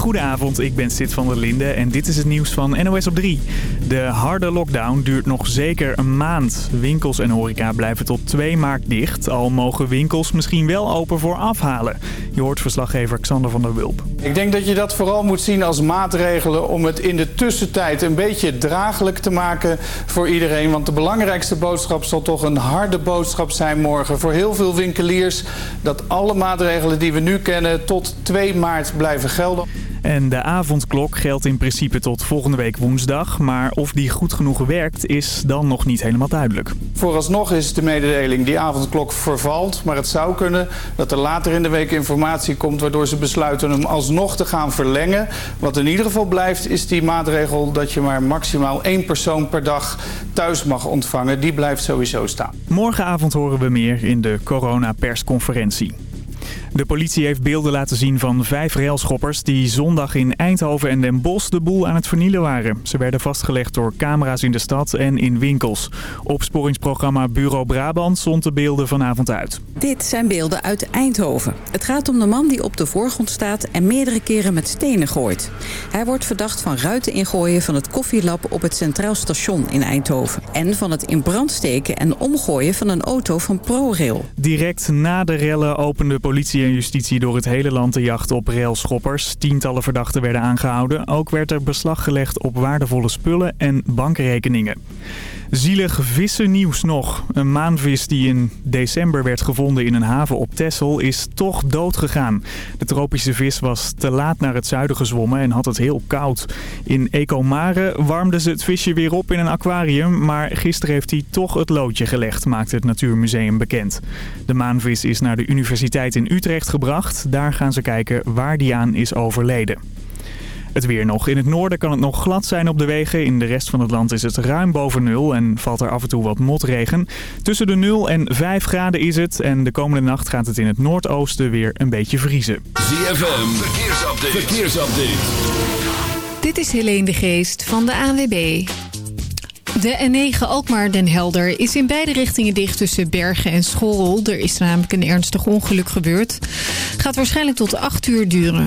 Goedenavond, ik ben Sid van der Linde en dit is het nieuws van NOS op 3. De harde lockdown duurt nog zeker een maand. Winkels en horeca blijven tot 2 maart dicht. Al mogen winkels misschien wel open voor afhalen. Je hoort verslaggever Xander van der Wulp. Ik denk dat je dat vooral moet zien als maatregelen om het in de tussentijd een beetje draaglijk te maken voor iedereen. Want de belangrijkste boodschap zal toch een harde boodschap zijn morgen voor heel veel winkeliers. Dat alle maatregelen die we nu kennen tot 2 maart blijven gelden. En de avondklok geldt in principe tot volgende week woensdag. Maar of die goed genoeg werkt is dan nog niet helemaal duidelijk. Vooralsnog is de mededeling die avondklok vervalt. Maar het zou kunnen dat er later in de week informatie komt... waardoor ze besluiten hem alsnog te gaan verlengen. Wat in ieder geval blijft is die maatregel... dat je maar maximaal één persoon per dag thuis mag ontvangen. Die blijft sowieso staan. Morgenavond horen we meer in de coronapersconferentie. De politie heeft beelden laten zien van vijf railschoppers die zondag in Eindhoven en Den Bosch de boel aan het vernielen waren. Ze werden vastgelegd door camera's in de stad en in winkels. Opsporingsprogramma Bureau Brabant zond de beelden vanavond uit. Dit zijn beelden uit Eindhoven. Het gaat om de man die op de voorgrond staat en meerdere keren met stenen gooit. Hij wordt verdacht van ruiten ingooien van het koffielab op het Centraal Station in Eindhoven. En van het in brand steken en omgooien van een auto van ProRail. Direct na de rellen opende politie en justitie door het hele land de jacht op railschoppers. Tientallen verdachten werden aangehouden. Ook werd er beslag gelegd op waardevolle spullen en bankrekeningen. Zielig vissennieuws nog. Een maanvis die in december werd gevonden in een haven op Texel is toch dood gegaan. De tropische vis was te laat naar het zuiden gezwommen en had het heel koud. In Ecomare warmden ze het visje weer op in een aquarium, maar gisteren heeft hij toch het loodje gelegd, maakt het Natuurmuseum bekend. De maanvis is naar de universiteit in Utrecht gebracht. Daar gaan ze kijken waar die aan is overleden. Het weer nog. In het noorden kan het nog glad zijn op de wegen. In de rest van het land is het ruim boven nul en valt er af en toe wat motregen. Tussen de 0 en 5 graden is het. En de komende nacht gaat het in het noordoosten weer een beetje vriezen. ZFM, verkeersupdate. verkeersupdate. Dit is Helene de Geest van de ANWB. De N9 Alkmaar-Den Helder is in beide richtingen dicht tussen Bergen en Schorrel. Er is namelijk een ernstig ongeluk gebeurd. Gaat waarschijnlijk tot 8 uur duren.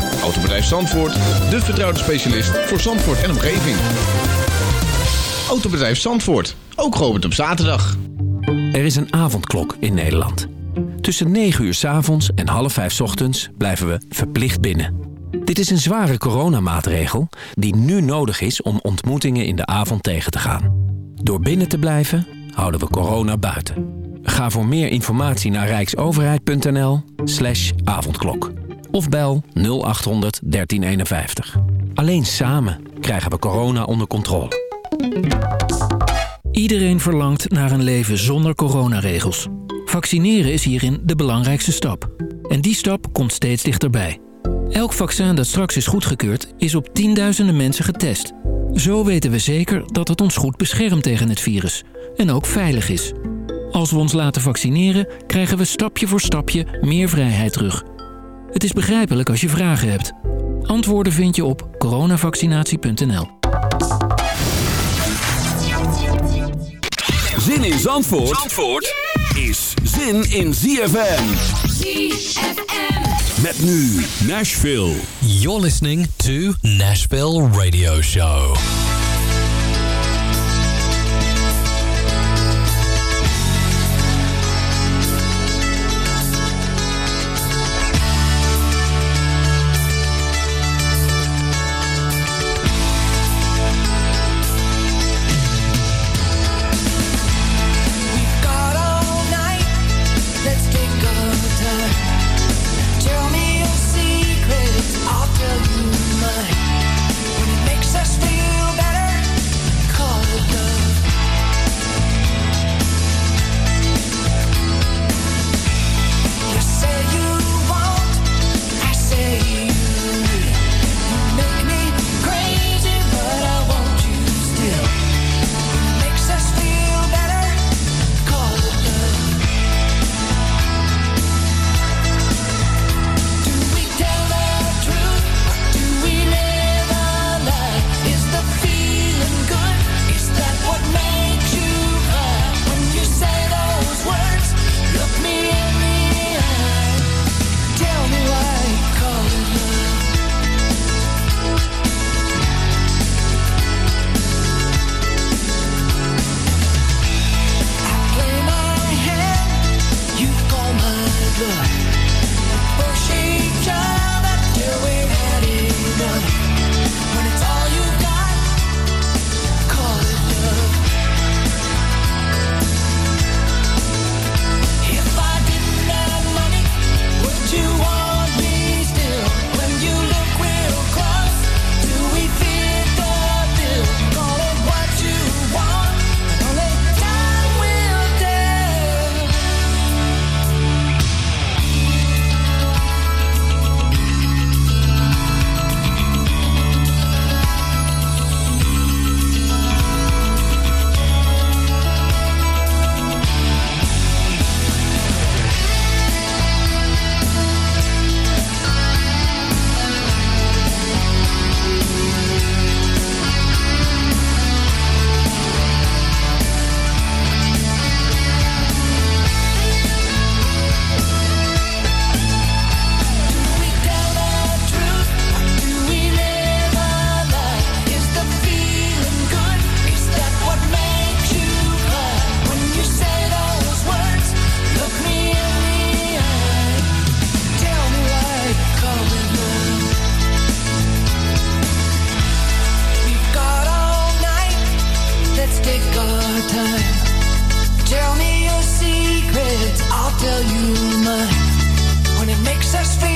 Autobedrijf Zandvoort, de vertrouwde specialist voor Zandvoort en omgeving. Autobedrijf Zandvoort, ook geopend op zaterdag. Er is een avondklok in Nederland. Tussen 9 uur s avonds en half 5 s ochtends blijven we verplicht binnen. Dit is een zware coronamaatregel die nu nodig is om ontmoetingen in de avond tegen te gaan. Door binnen te blijven houden we corona buiten. Ga voor meer informatie naar rijksoverheid.nl slash avondklok. Of bel 0800 1351. Alleen samen krijgen we corona onder controle. Iedereen verlangt naar een leven zonder coronaregels. Vaccineren is hierin de belangrijkste stap. En die stap komt steeds dichterbij. Elk vaccin dat straks is goedgekeurd is op tienduizenden mensen getest. Zo weten we zeker dat het ons goed beschermt tegen het virus. En ook veilig is. Als we ons laten vaccineren, krijgen we stapje voor stapje meer vrijheid terug. Het is begrijpelijk als je vragen hebt. Antwoorden vind je op coronavaccinatie.nl. Zin in Zandvoort, Zandvoort is zin in ZFM. ZFM. Met nu Nashville. You're listening to Nashville Radio Show. Tell me your secrets, I'll tell you mine. When it makes us feel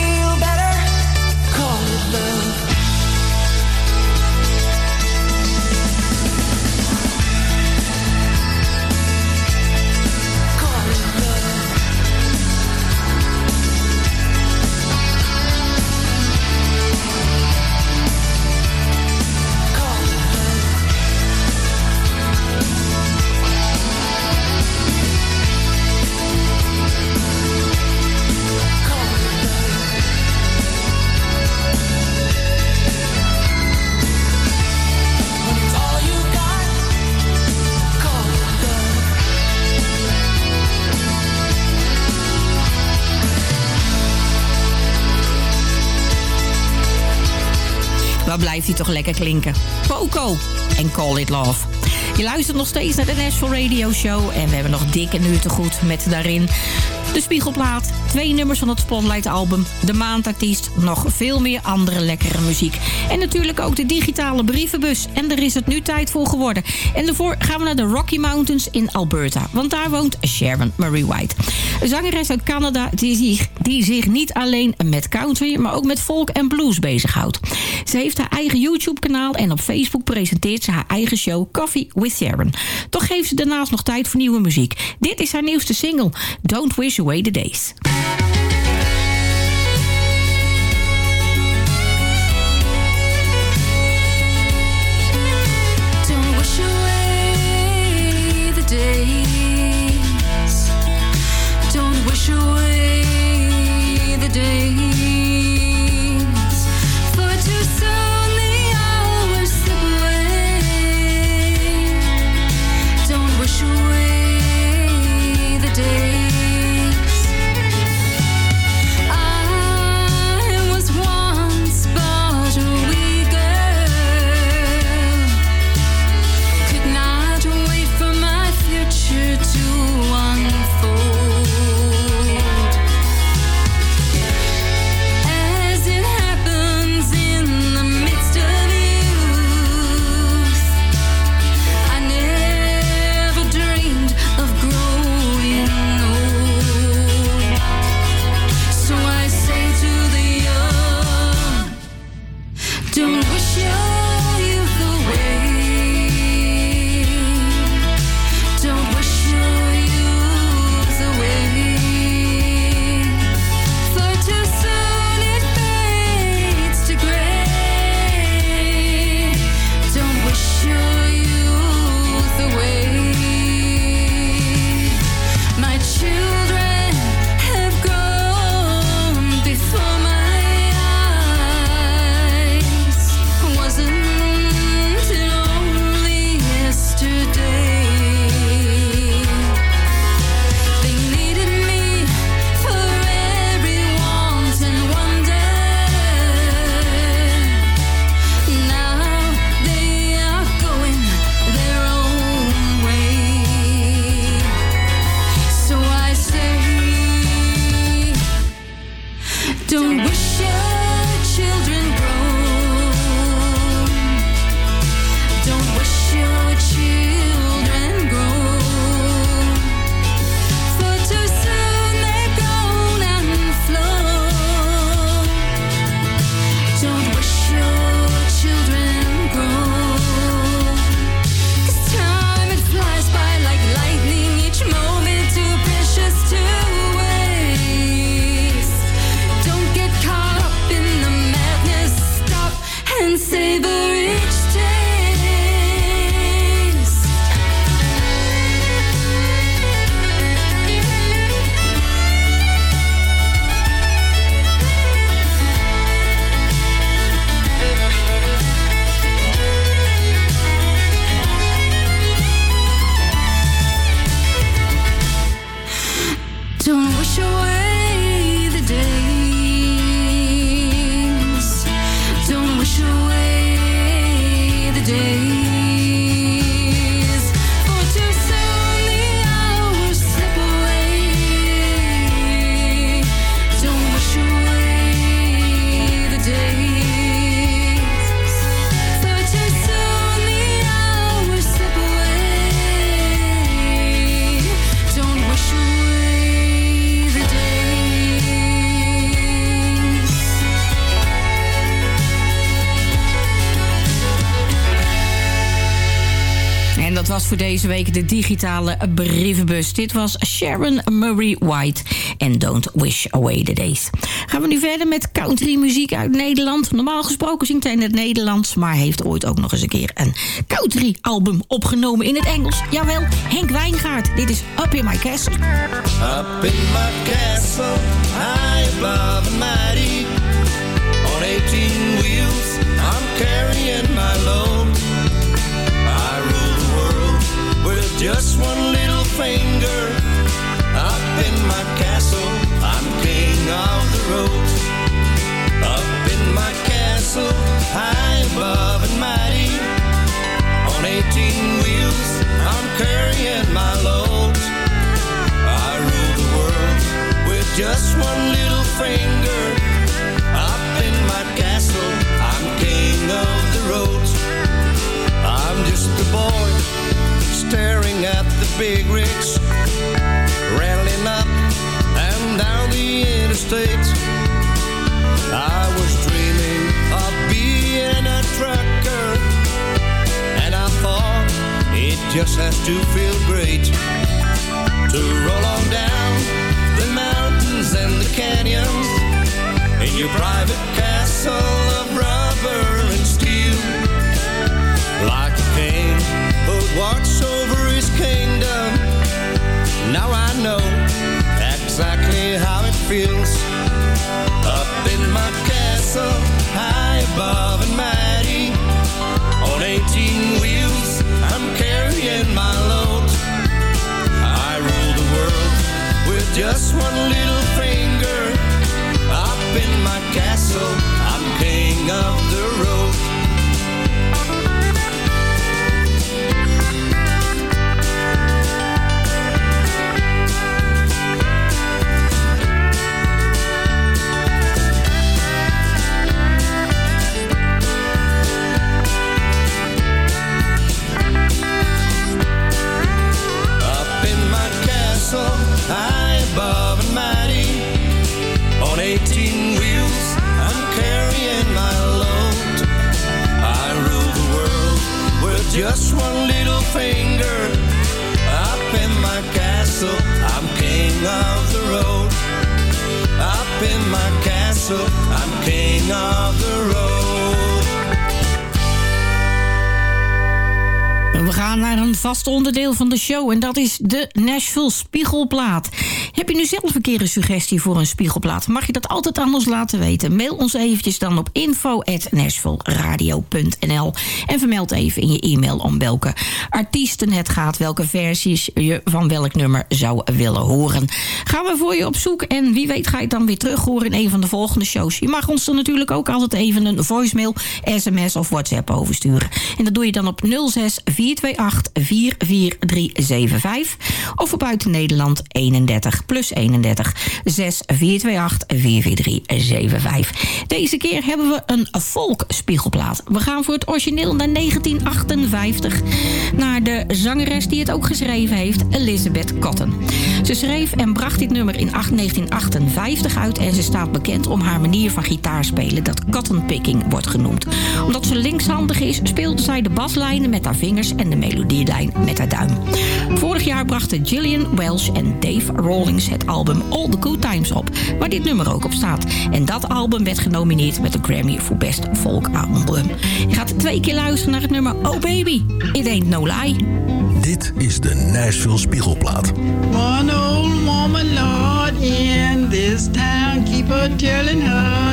Toch lekker klinken? Poco en Call It Love. Je luistert nog steeds naar de Nashville Radio Show. En we hebben nog dikke uur te goed met daarin de Spiegelplaat. Twee nummers van het Spotlight album. De Maandartiest. Nog veel meer andere lekkere muziek. En natuurlijk ook de digitale brievenbus. En daar is het nu tijd voor geworden. En daarvoor gaan we naar de Rocky Mountains in Alberta. Want daar woont Sharon Marie White. Een zangeres uit Canada die zich, die zich niet alleen met country... maar ook met folk en blues bezighoudt. Ze heeft haar eigen YouTube-kanaal... en op Facebook presenteert ze haar eigen show Coffee with Sharon. Toch geeft ze daarnaast nog tijd voor nieuwe muziek. Dit is haar nieuwste single, Don't Wish Away the Days. Don't wish away the days. Don't wish away the days. De digitale brievenbus. Dit was Sharon Murray White en Don't Wish Away the Days. Gaan we nu verder met country muziek uit Nederland. Normaal gesproken zingt hij in het Nederlands... maar heeft ooit ook nog eens een keer een country album opgenomen in het Engels. Jawel, Henk Wijngaard. Dit is Up in My Castle. Up in my castle, finger. Up in my castle, I'm king of the road. Up in my castle, high above and mighty. On 18 wheels, I'm carrying my load. I rule the world with just one little finger. Just has to feel great to roll on down the mountains and the canyons in your private castle of rubber and steel. Like a king who'd watch over his kingdom. Now I know exactly how it feels. Up in my castle, high above just one little finger. Up in my castle, I'm king of the road. Just one little finger. Up in my castle, I'm king of the road. Up in my castle, I'm king of the road. We gaan naar een vast onderdeel van de show en dat is de Nashville Spiegelplaat. Heb je nu zelf een keer een suggestie voor een spiegelplaat? Mag je dat altijd aan ons laten weten? Mail ons eventjes dan op info.nashvilleradio.nl en vermeld even in je e-mail om welke artiesten het gaat, welke versies je van welk nummer zou willen horen. Gaan we voor je op zoek en wie weet ga je het dan weer terug horen in een van de volgende shows. Je mag ons er natuurlijk ook altijd even een voicemail, sms of whatsapp oversturen. En dat doe je dan op 06 428 44375 of op buiten Nederland 31 plus 31 6 428 44375. Deze keer hebben we een folk spiegelplaat. We gaan voor het origineel naar 1958 naar de zangeres die het ook geschreven heeft, Elizabeth Cotton. Ze schreef en bracht dit nummer in 1958 uit en ze staat bekend om haar manier van gitaarspelen dat cotton picking wordt genoemd. Omdat ze linkshandig is, speelde zij de baslijnen met haar vingers en de melodielijn met haar duim. Vorig jaar brachten Gillian Welsh en Dave Rawlings het album All the Good Times op, waar dit nummer ook op staat. En dat album werd genomineerd met de Grammy voor Best Folk Album. Je gaat twee keer luisteren naar het nummer Oh Baby, It Ain't No Lie. Dit is de Nashville Spiegelplaat. One old woman, Lord, in this town, keep her telling her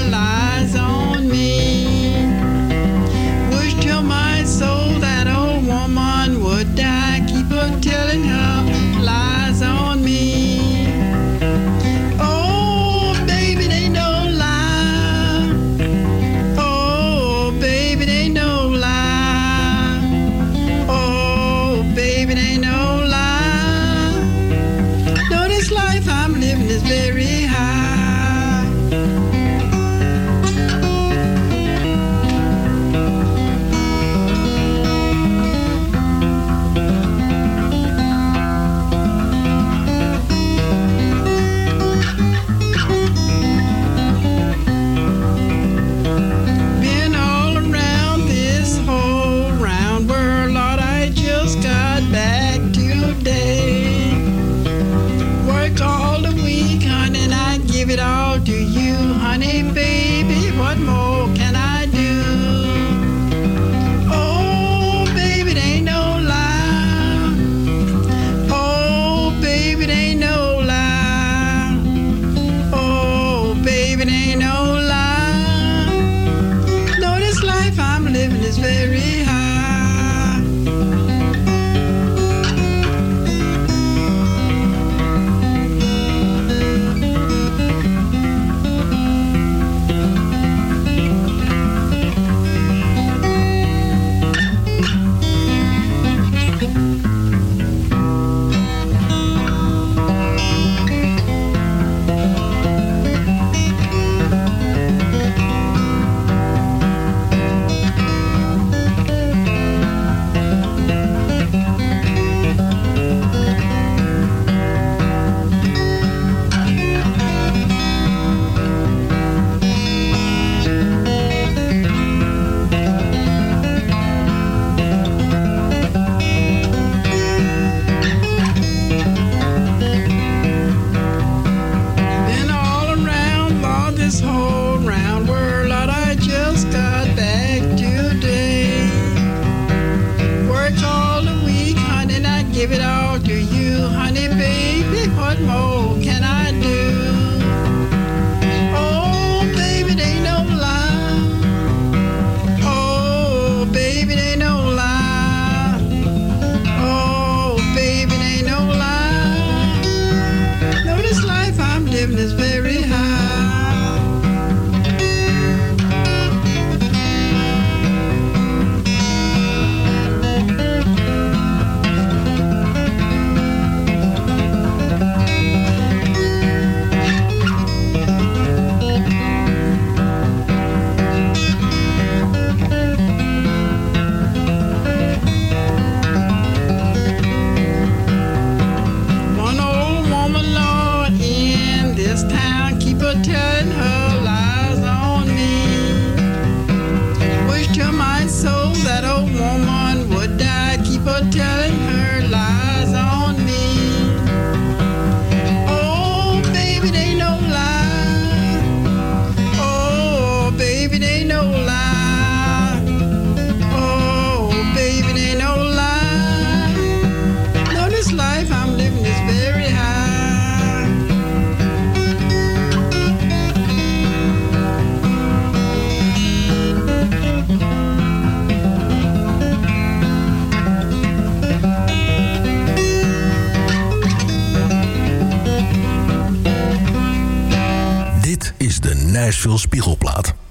Nashville Spiegelplaat.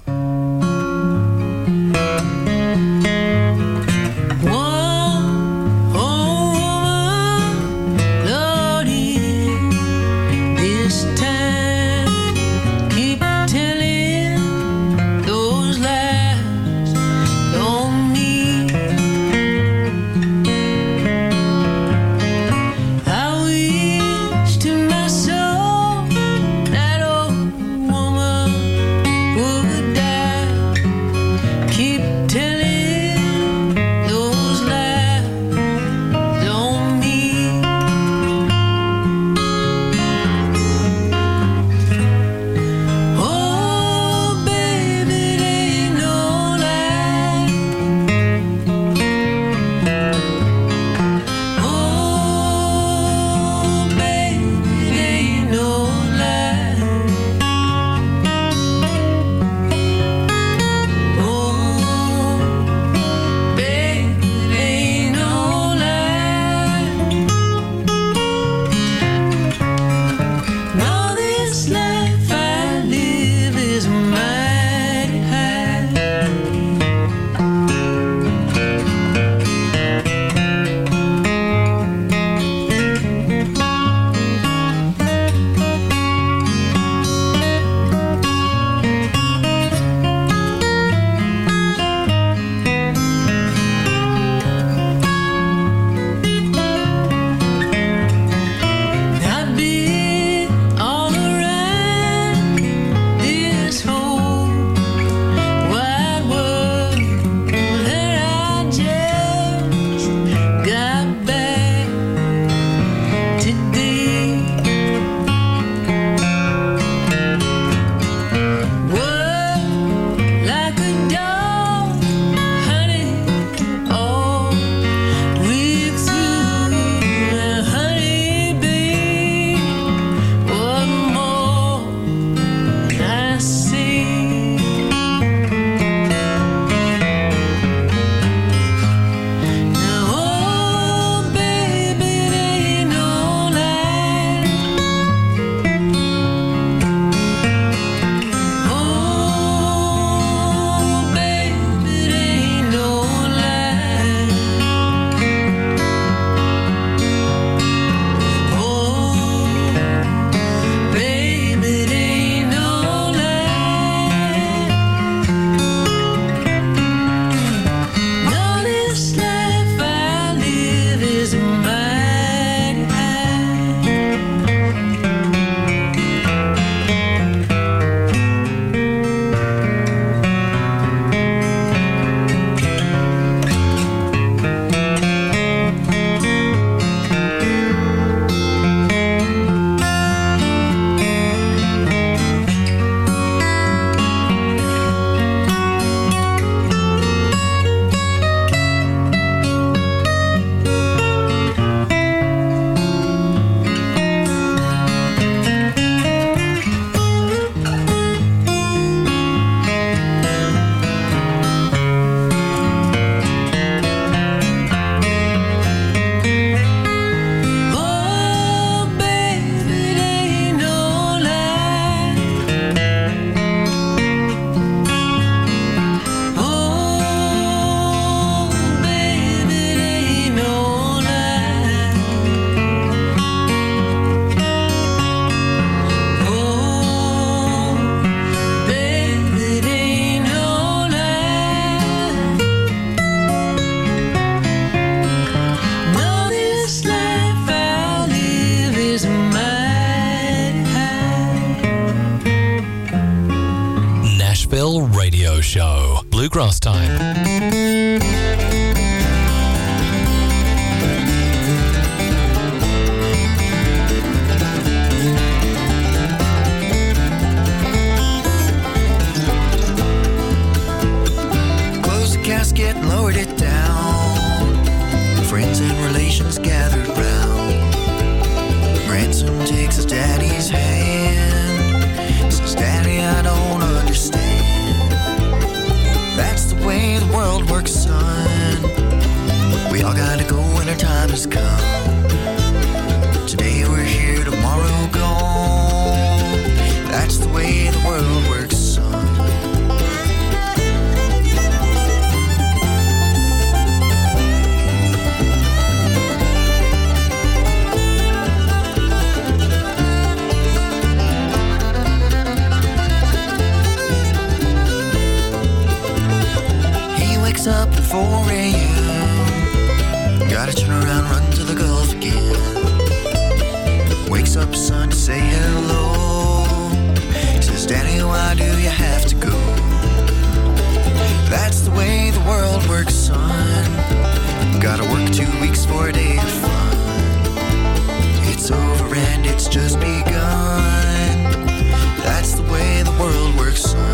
Turn around, run to the Gulf again. Wakes up son to say hello. Says, Daddy, why do you have to go? That's the way the world works, son. Gotta work two weeks for a day of fun. It's over and it's just begun. That's the way the world works, son.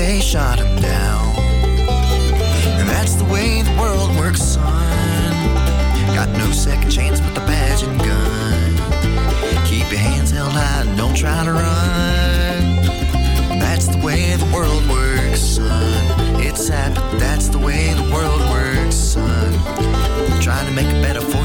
They shot him down. And that's the way the world works, son. Got no second chance but the badge and gun. Keep your hands held high don't try to run. That's the way the world works, son. It's sad, but that's the way the world works, son. Trying to make it better for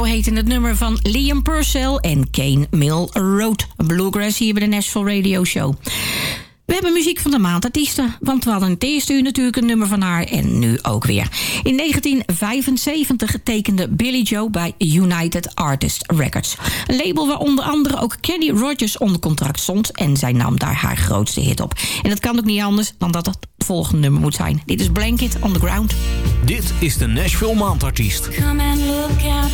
zo heette het nummer van Liam Purcell en Kane Mill Road. Bluegrass hier bij de Nashville Radio Show. We hebben muziek van de maandartiesten, want we hadden in het eerste uur natuurlijk een nummer van haar en nu ook weer. In 1975 tekende Billy Joe bij United Artists Records. Een label waar onder andere ook Kenny Rogers onder contract stond en zij nam daar haar grootste hit op. En dat kan ook niet anders dan dat het het volgende nummer moet zijn. Dit is Blanket on the Ground. Dit is de Nashville Maandartiest. Come and look out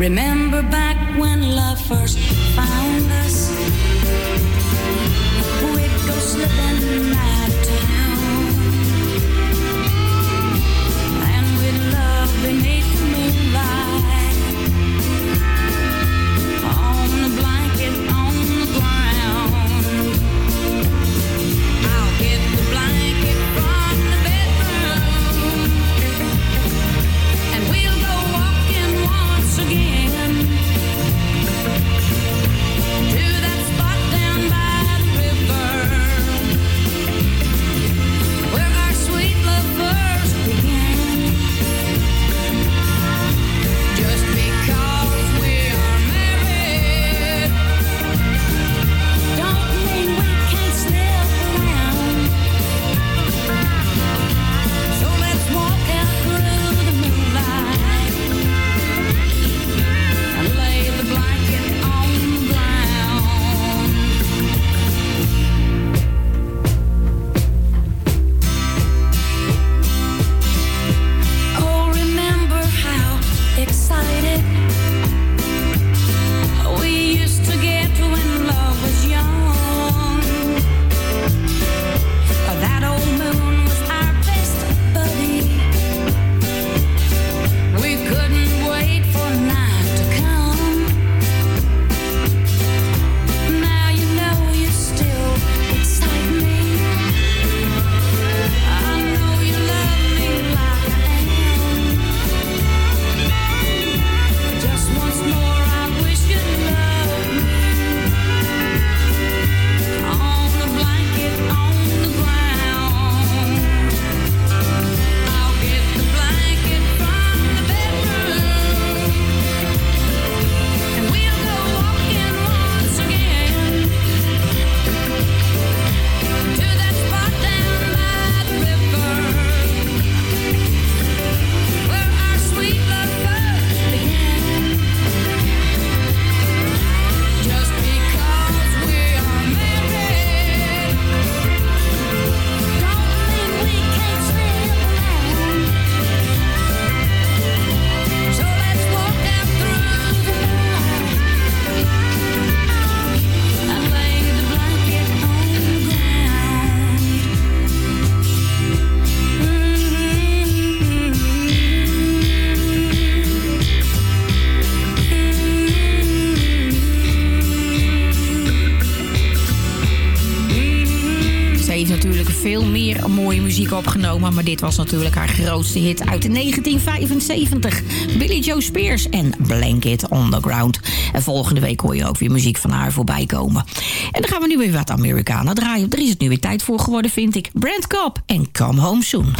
Remember back when love first found us? We'd go slipping out Maar dit was natuurlijk haar grootste hit uit 1975. Billy Joe Spears en Blanket Underground. En volgende week hoor je ook weer muziek van haar voorbij komen. En dan gaan we nu weer wat Amerikanen draaien. Er is het nu weer tijd voor geworden, vind ik. Brand Cobb en Come Home Soon.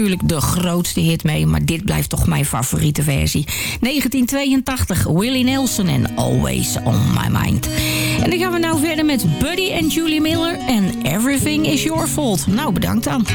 natuurlijk de grootste hit mee, maar dit blijft toch mijn favoriete versie. 1982, Willie Nelson en Always On My Mind. En dan gaan we nou verder met Buddy en Julie Miller en Everything Is Your Fault. Nou, bedankt dan.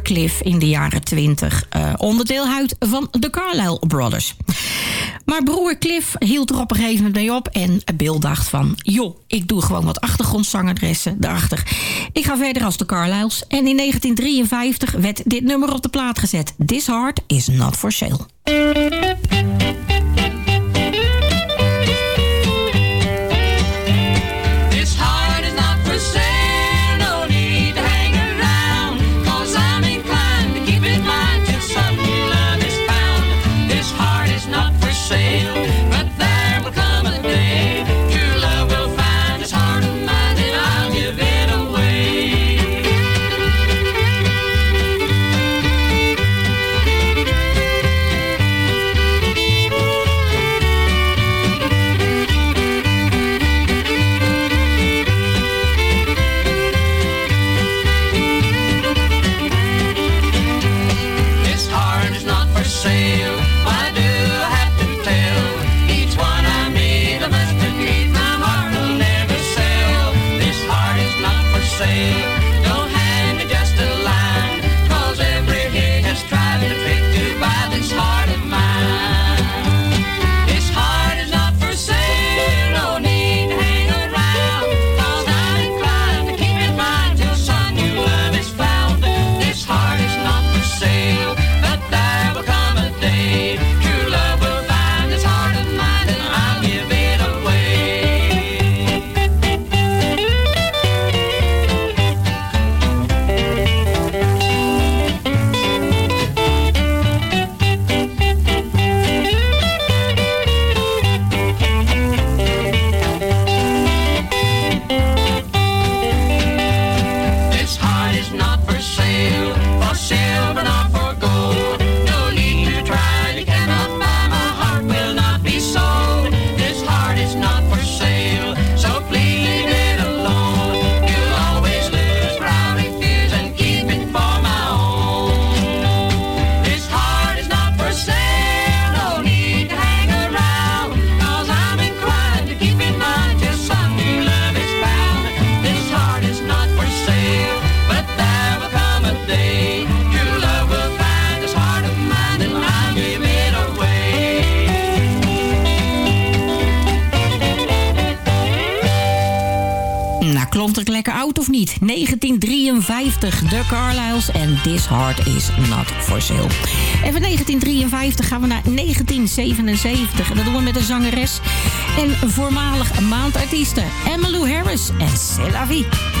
Cliff in de jaren 20 uh, eh, onderdeel uit van de Carlyle Brothers. Maar broer Cliff hield er op een gegeven moment mee op. En Bill dacht van, joh, ik doe gewoon wat achtergrondzangadressen erachter. Ik ga verder als de Carlyles. En in 1953 werd dit nummer op de plaat gezet. This Heart is Not For Sale. 1953, The Carlisles en This Heart Is Not For Sale. En van 1953 gaan we naar 1977 en dat doen we met de zangeres en voormalig maandartiesten Emmylou Harris en C'est Vie.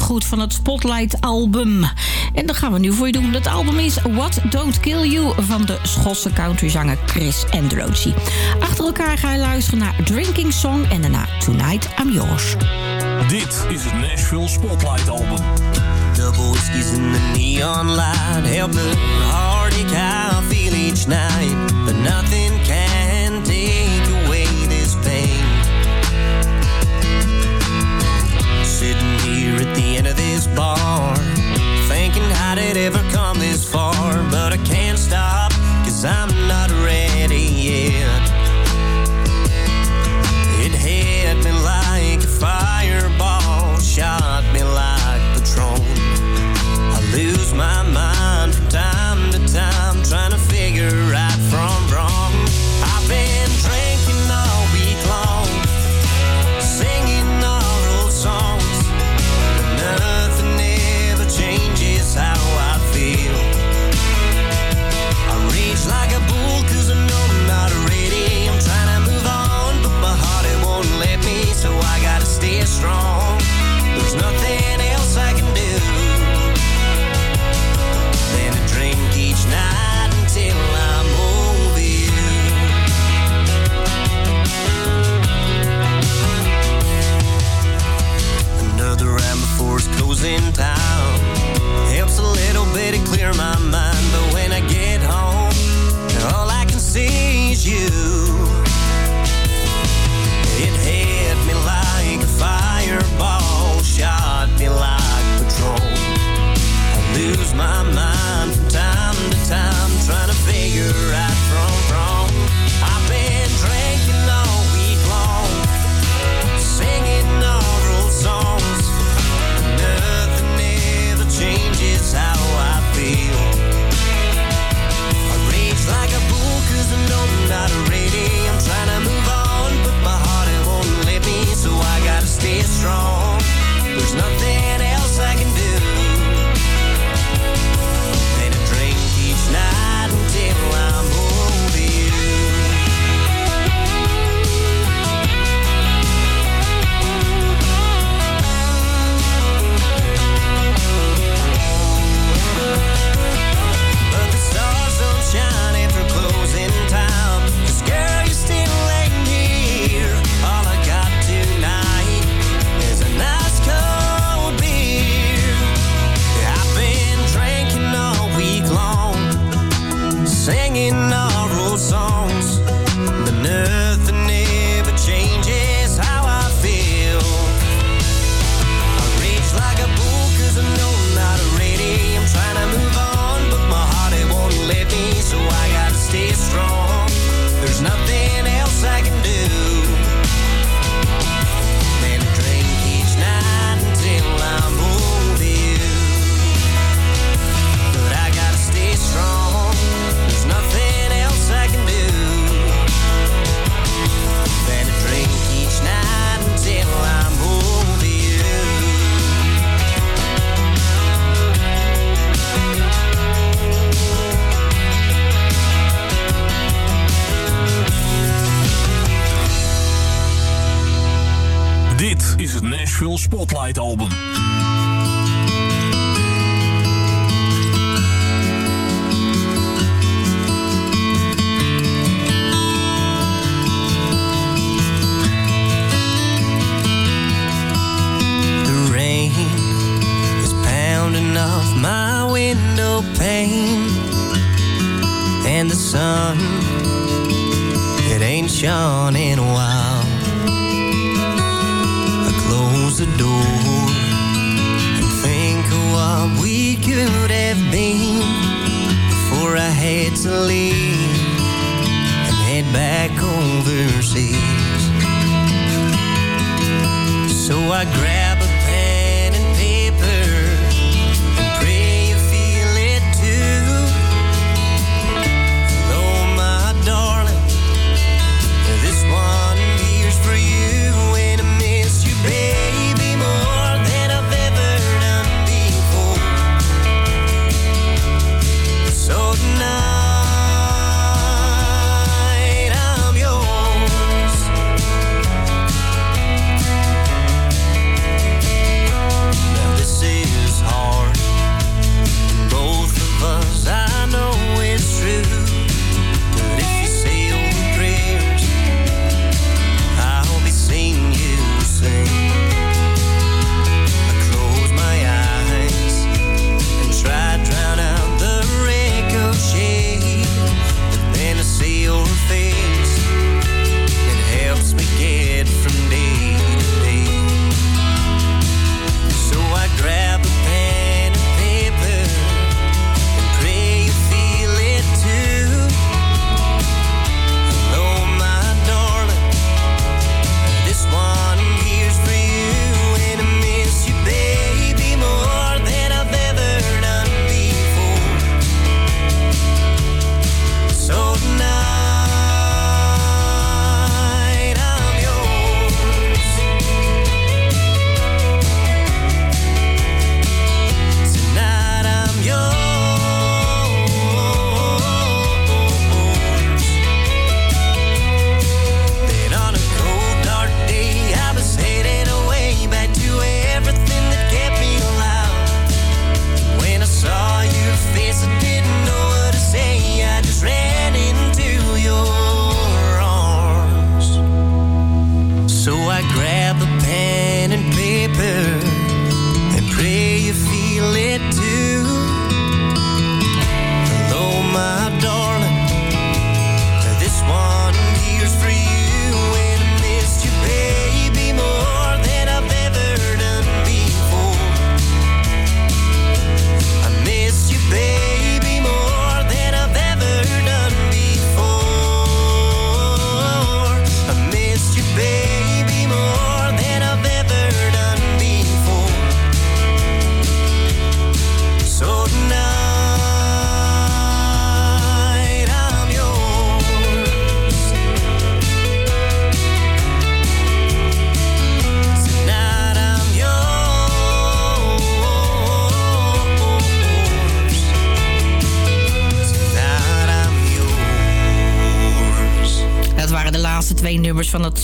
Goed van het Spotlight album. En dat gaan we nu voor je doen. Dat album is What Don't Kill You van de Schotse countryzanger Chris Androsi. Achter elkaar ga je luisteren naar Drinking Song en daarna Tonight I'm Yours. Dit is het Nashville Spotlight album. Double whiskeys in the neon light Help the heartache I feel each night But nothing can ever come this far, but I can't stop, cause I'm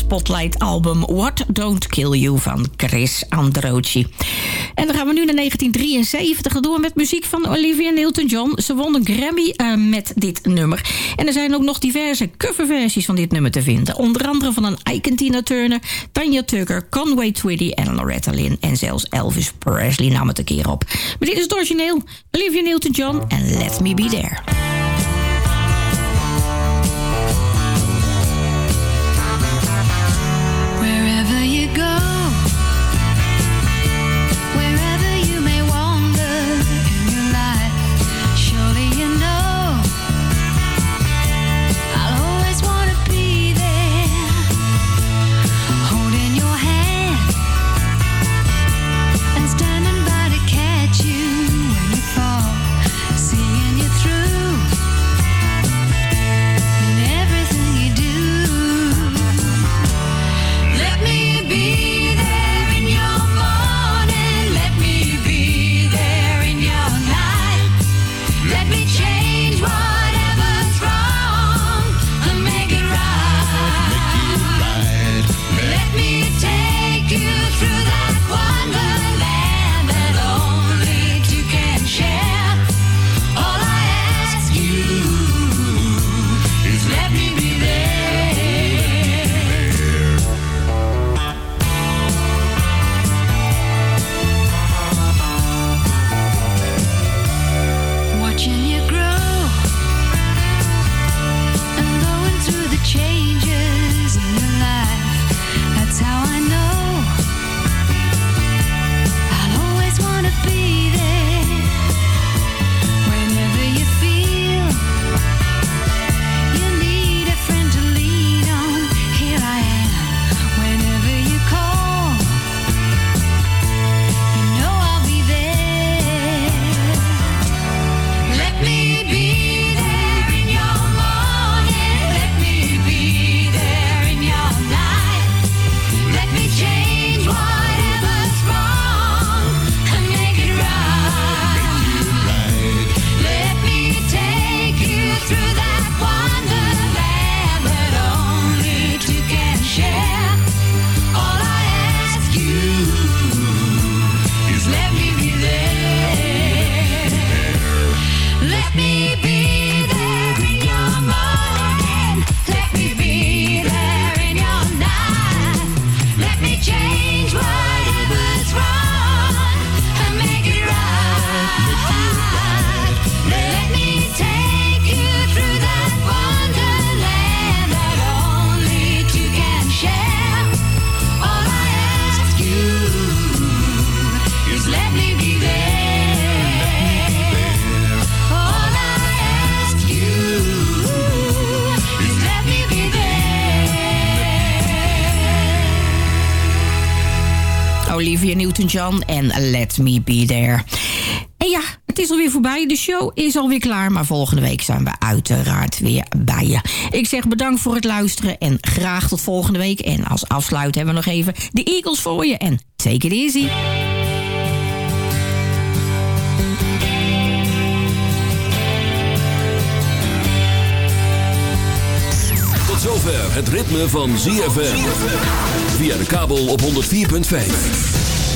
Spotlight-album What Don't Kill You van Chris Androci. En dan gaan we nu naar 1973 door met muziek van Olivia Newton-John. Ze won een Grammy eh, met dit nummer. En er zijn ook nog diverse coverversies van dit nummer te vinden. Onder andere van een Ike Tina Turner, Tanya Tucker, Conway Twitty en Loretta Lynn. En zelfs Elvis Presley nam het een keer op. Maar dit is het origineel. Olivia Newton-John en Let Me Be There. En Let Me Be There. En ja, het is alweer voorbij. De show is alweer klaar. Maar volgende week zijn we uiteraard weer bij je. Ik zeg bedankt voor het luisteren en graag tot volgende week. En als afsluit hebben we nog even de Eagles voor je. En take it easy. Tot zover het ritme van ZFM. Via de kabel op 104.5.